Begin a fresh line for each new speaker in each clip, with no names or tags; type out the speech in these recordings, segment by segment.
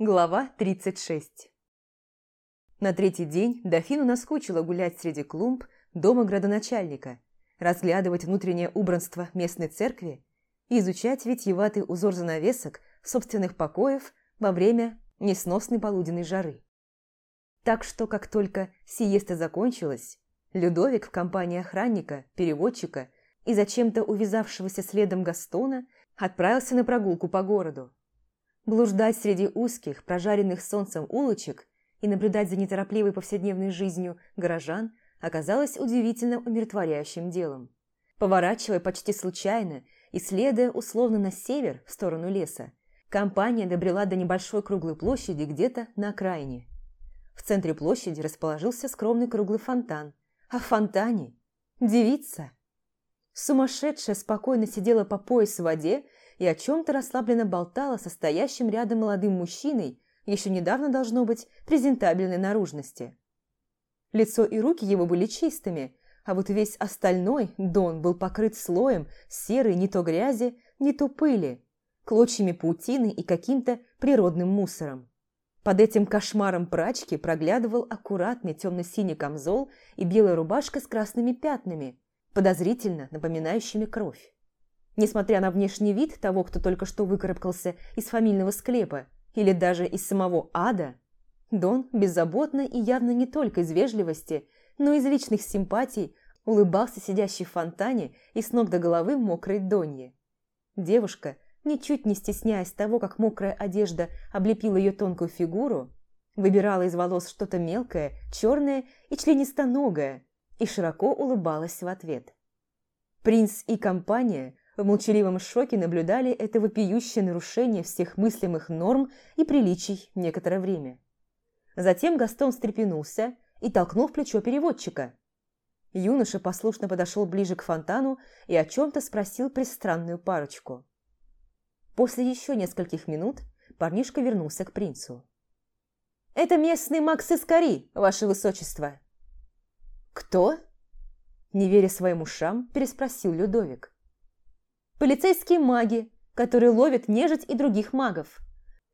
Глава 36 На третий день дофину наскучило гулять среди клумб дома градоначальника, разглядывать внутреннее убранство местной церкви и изучать витьеватый узор занавесок собственных покоев во время несносной полуденной жары. Так что, как только сиеста закончилась, Людовик в компании охранника, переводчика и зачем-то увязавшегося следом Гастона отправился на прогулку по городу. Блуждать среди узких, прожаренных солнцем улочек и наблюдать за неторопливой повседневной жизнью горожан оказалось удивительно умиротворяющим делом. Поворачивая почти случайно и следуя условно на север, в сторону леса, компания добрела до небольшой круглой площади где-то на окраине. В центре площади расположился скромный круглый фонтан, а в фонтане – девица. Сумасшедшая спокойно сидела по пояс в воде и о чем-то расслабленно болтала со стоящим рядом молодым мужчиной, еще недавно должно быть презентабельной наружности. Лицо и руки его были чистыми, а вот весь остальной Дон был покрыт слоем серой не то грязи, не то пыли, клочьями паутины и каким-то природным мусором. Под этим кошмаром прачки проглядывал аккуратный темно-синий камзол и белая рубашка с красными пятнами, подозрительно напоминающими кровь. Несмотря на внешний вид того, кто только что выкарабкался из фамильного склепа или даже из самого ада, Дон беззаботно и явно не только из вежливости, но и из личных симпатий улыбался сидящей в фонтане и с ног до головы мокрой Донье. Девушка, ничуть не стесняясь того, как мокрая одежда облепила ее тонкую фигуру, выбирала из волос что-то мелкое, черное и членистоногое, и широко улыбалась в ответ. Принц и компания в молчаливом шоке наблюдали это вопиющее нарушение всех мыслимых норм и приличий некоторое время. Затем Гастон встрепенулся и толкнул плечо переводчика. Юноша послушно подошел ближе к фонтану и о чем-то спросил пристранную парочку. После еще нескольких минут парнишка вернулся к принцу. «Это местный Макс Искари, ваше высочество!» «Кто?» Не веря своим ушам, переспросил Людовик. «Полицейские маги, которые ловят нежить и других магов.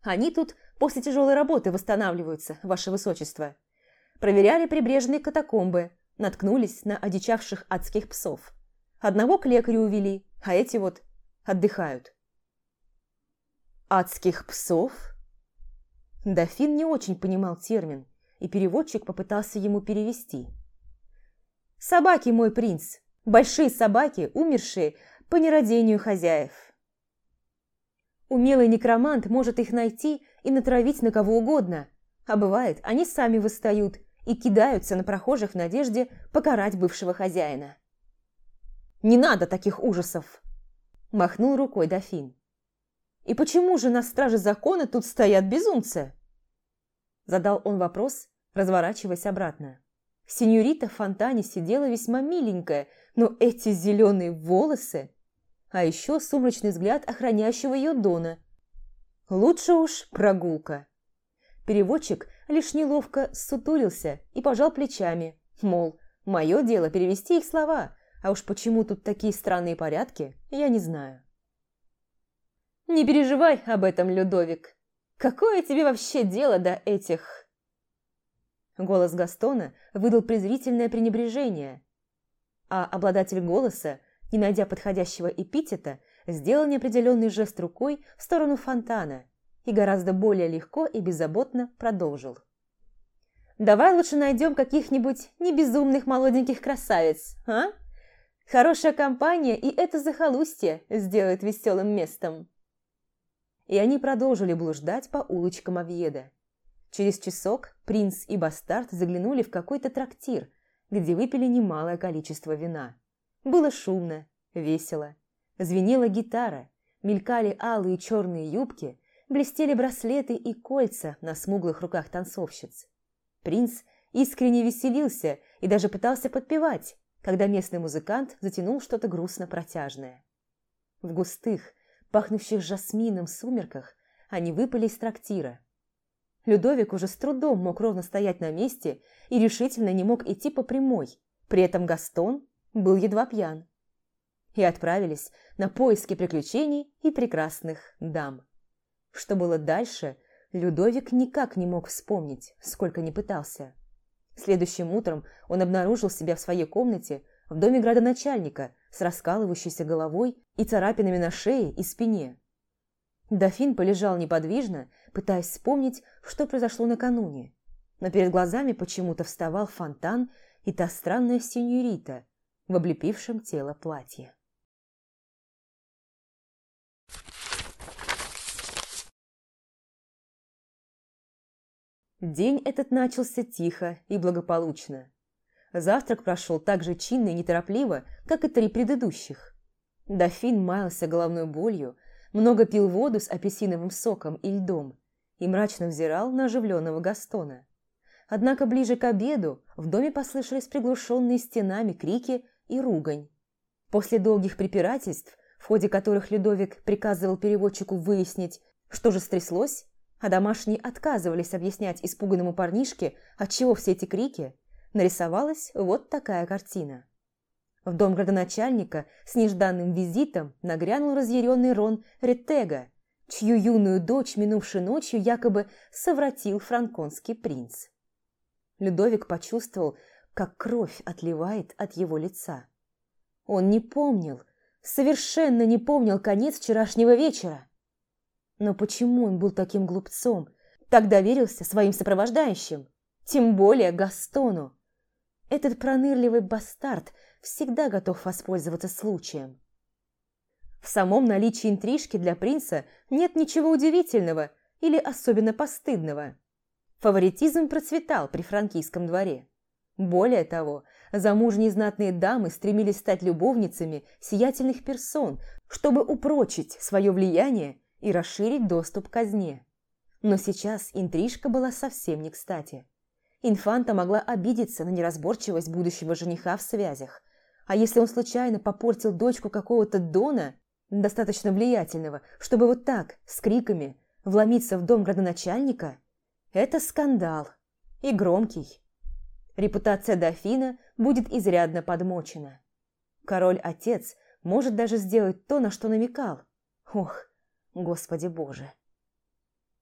Они тут после тяжелой работы восстанавливаются, ваше высочество. Проверяли прибрежные катакомбы, наткнулись на одичавших адских псов. Одного к лекарю увели, а эти вот отдыхают». «Адских псов?» Дофин не очень понимал термин, и переводчик попытался ему перевести – Собаки, мой принц. Большие собаки, умершие по нерадению хозяев. Умелый некромант может их найти и натравить на кого угодно. А бывает, они сами восстают и кидаются на прохожих в надежде покарать бывшего хозяина. «Не надо таких ужасов!» – махнул рукой дофин. «И почему же на страже закона тут стоят безумцы?» Задал он вопрос, разворачиваясь обратно. Синьорита в фонтане сидела весьма миленькая, но эти зеленые волосы... А еще сумрачный взгляд охраняющего ее Дона. Лучше уж прогулка. Переводчик лишь неловко сутулился и пожал плечами, мол, мое дело перевести их слова, а уж почему тут такие странные порядки, я не знаю. «Не переживай об этом, Людовик. Какое тебе вообще дело до этих...» Голос Гастона выдал презрительное пренебрежение, а обладатель голоса, не найдя подходящего эпитета, сделал неопределенный жест рукой в сторону фонтана и гораздо более легко и беззаботно продолжил. «Давай лучше найдем каких-нибудь небезумных молоденьких красавиц, а? Хорошая компания и это захолустье сделает веселым местом». И они продолжили блуждать по улочкам Овьеда. Через часок принц и бастард заглянули в какой-то трактир, где выпили немалое количество вина. Было шумно, весело. Звенела гитара, мелькали алые черные юбки, блестели браслеты и кольца на смуглых руках танцовщиц. Принц искренне веселился и даже пытался подпевать, когда местный музыкант затянул что-то грустно-протяжное. В густых, пахнущих жасмином сумерках они выпали из трактира, Людовик уже с трудом мог ровно стоять на месте и решительно не мог идти по прямой. При этом Гастон был едва пьян. И отправились на поиски приключений и прекрасных дам. Что было дальше, Людовик никак не мог вспомнить, сколько не пытался. Следующим утром он обнаружил себя в своей комнате в доме градоначальника с раскалывающейся головой и царапинами на шее и спине. Дофин полежал неподвижно, пытаясь вспомнить, что произошло накануне. Но перед глазами почему-то вставал фонтан и та странная синьорита в облепившем тело платье. День этот начался тихо и благополучно. Завтрак прошел так же чинно и неторопливо, как и три предыдущих. Дофин маялся головной болью, много пил воду с апельсиновым соком и льдом и мрачно взирал на оживленного Гастона. Однако ближе к обеду в доме послышались приглушенные стенами крики и ругань. После долгих препирательств, в ходе которых Людовик приказывал переводчику выяснить, что же стряслось, а домашние отказывались объяснять испуганному парнишке, отчего все эти крики, нарисовалась вот такая картина. В дом градоначальника с нежданным визитом нагрянул разъяренный Рон Ретега, чью юную дочь минувшей ночью якобы совратил франконский принц. Людовик почувствовал, как кровь отливает от его лица. Он не помнил, совершенно не помнил конец вчерашнего вечера. Но почему он был таким глупцом, так доверился своим сопровождающим, тем более Гастону? Этот пронырливый бастард всегда готов воспользоваться случаем. В самом наличии интрижки для принца нет ничего удивительного или особенно постыдного. Фаворитизм процветал при франкийском дворе. Более того, замужние знатные дамы стремились стать любовницами сиятельных персон, чтобы упрочить свое влияние и расширить доступ к казне. Но сейчас интрижка была совсем не кстати. Инфанта могла обидеться на неразборчивость будущего жениха в связях. А если он случайно попортил дочку какого-то Дона, достаточно влиятельного, чтобы вот так, с криками, вломиться в дом градоначальника, это скандал. И громкий. Репутация дофина будет изрядно подмочена. Король-отец может даже сделать то, на что намекал. Ох, Господи Боже!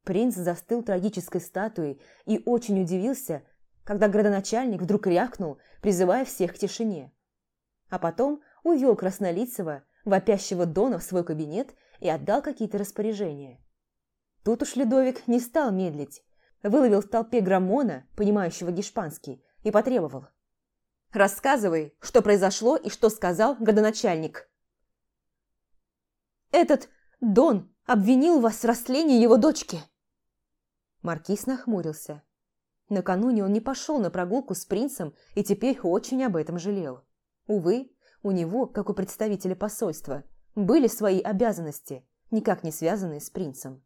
Принц застыл трагической статуей и очень удивился, когда градоначальник вдруг рявкнул, призывая всех к тишине. А потом увел Краснолицего, вопящего Дона, в свой кабинет и отдал какие-то распоряжения. Тут уж Ледовик не стал медлить, выловил в толпе Граммона, понимающего гешпанский, и потребовал. «Рассказывай, что произошло и что сказал градоначальник». «Этот Дон обвинил вас в растлении его дочки!» Маркиз нахмурился. Накануне он не пошел на прогулку с принцем и теперь очень об этом жалел. Увы, у него, как у представителя посольства, были свои обязанности, никак не связанные с принцем.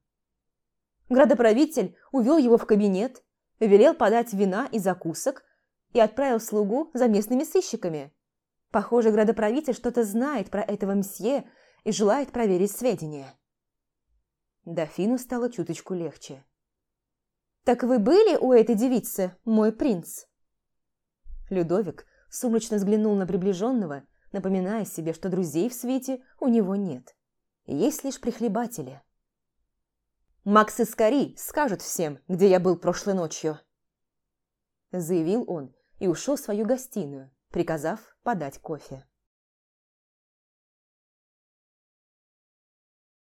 Градоправитель увел его в кабинет, велел подать вина и закусок и отправил слугу за местными сыщиками. Похоже, градоправитель что-то знает про этого мсье и желает проверить сведения. Дофину стало чуточку легче. «Так вы были у этой девицы, мой принц?» Людовик сумрачно взглянул на приближенного, напоминая себе, что друзей в свете у него нет. Есть лишь прихлебатели. «Макс и Скори скажут всем, где я был прошлой ночью», заявил он и ушел в свою гостиную, приказав подать кофе.